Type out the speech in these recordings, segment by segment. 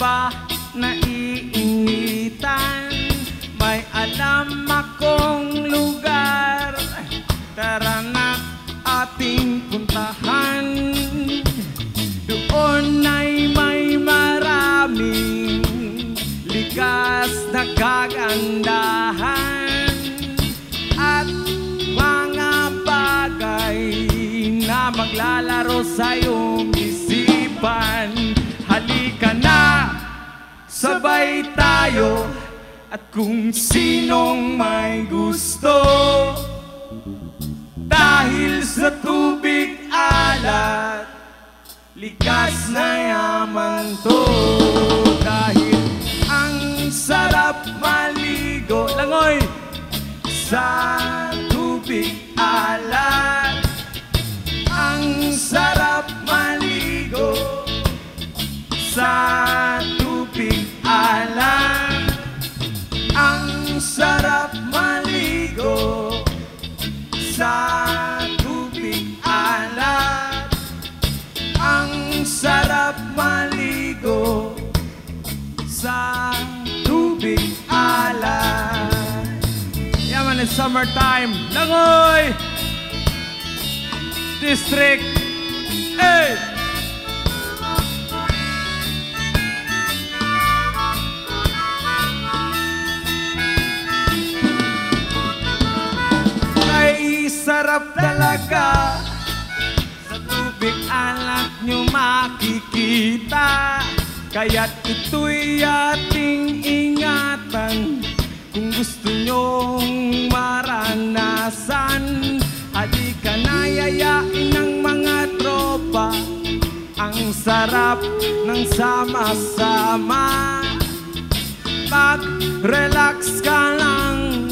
ba naiinitan? May alam akong lugar. Tara na ating puntahan. Doon ay may maraming Likas na kagandahan. At mga bagay na maglalaro sa iyong isipan sabay tayo At kung sinong may gusto. Dahil sa tubig alat Likas na yaman to. Dahil ang sarap maligo. Langoy! Sa Sarap maligo sa tubig alat Ang sarap maligo sa tubig alat Yaman, it's summertime! Langoy! District 8! Kaya't ito'y ating ingatan. Kung gusto nyong maranasan Halika na yayain ng mga tropa. Ang sarap ng sama-sama. Mag-relax ka lang.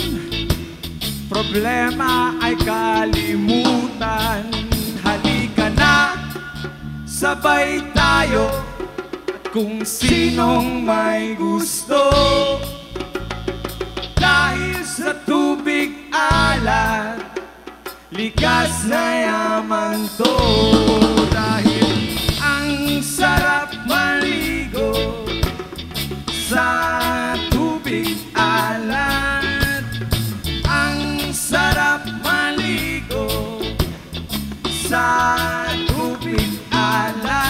Problema ay kalimutan. Halika na, sabay tayo kung sinong may gusto. Dahil sa tubig alat Likas na yaman to. Dahil ang sarap maligo Sa tubig alat. Ang sarap maligo sa tubig alat.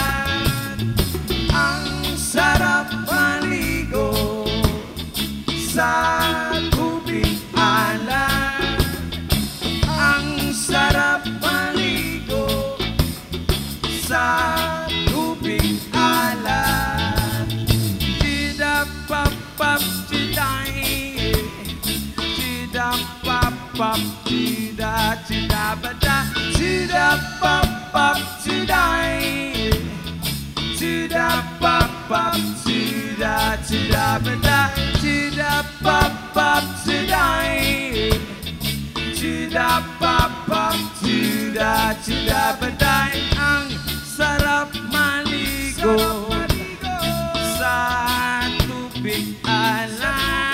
pop, ti da, ti da, ba da, ti da, pop, pop, ti da, ti da, pop, pop, ti da, da, ba da, da, pop, pop, da, da, pop, pop, da, da, ba da, ang sarap maligo, sa tubig alam.